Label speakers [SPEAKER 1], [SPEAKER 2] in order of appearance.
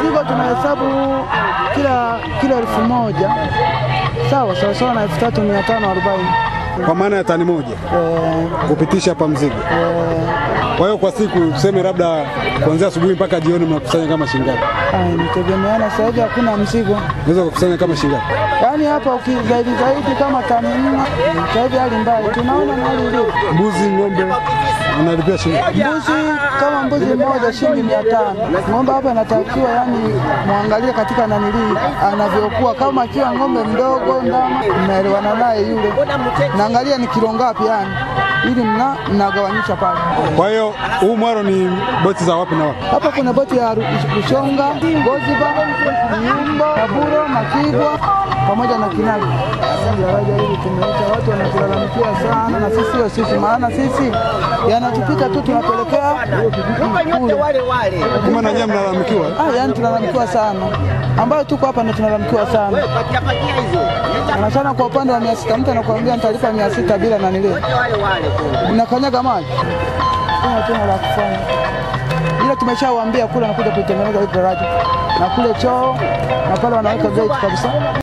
[SPEAKER 1] Mzigo tunahesabu kila kila elfu moja sawa sawa sawa na elfu tatu mia tano arobaini
[SPEAKER 2] kwa maana ya tani moja
[SPEAKER 1] e,
[SPEAKER 2] kupitisha hapa mzigo.
[SPEAKER 1] e,
[SPEAKER 2] Kwa hiyo kwa siku tuseme labda kuanzia asubuhi mpaka jioni mnakusanya kama shilingi ngapi?
[SPEAKER 1] Nitegemeana, inategemeana. Sasa hivi hakuna mzigo,
[SPEAKER 2] Unaweza kukusanya kama shilingi ngapi?
[SPEAKER 1] yaani hapa ukizaidi zaidi kama tani nne. Sasa hivi hali mbaya, tunaona mali hali ilivyo.
[SPEAKER 2] Mbuzi, ng'ombe unalipia shilingi?
[SPEAKER 1] Mbuzi kama mbuzi mmoja shilingi mia tano. Ng'ombe hapa inatakiwa yani mwangalie katika nanili anavyokuwa, kama akiwa ng'ombe mdogo ndama, mnaelewana naye yule, naangalia ni kilo ngapi yani, ili mna mnagawanyisha pale.
[SPEAKER 2] Kwa hiyo huu mwaro ni boti za wapi na wapi?
[SPEAKER 1] Hapa kuna boti ya Ru- Rushonga, Goziba, Nyumba, Kaburo, Makigwa pamoja na Kinagi. Daraja hili tumeleta watu wanatulalamikia sana, na sisi sio sisi, maana sisi yanatupita tu tunapelekea kule.
[SPEAKER 2] Na nyinyi mnalalamikiwa.
[SPEAKER 1] Ah, yani tunalalamikiwa sana, ambayo tuko hapa ndio tunalalamikiwa sana sana sana. Kwa upande wa mia sita mtu anakuambia nitalipa mia sita bila nanili, unakanyaga maji, sina tena la kufanya, ila tumeshawaambia kule anakuja kuitengeneza hii daraja na kule choo na pale wanaweka gate kabisa.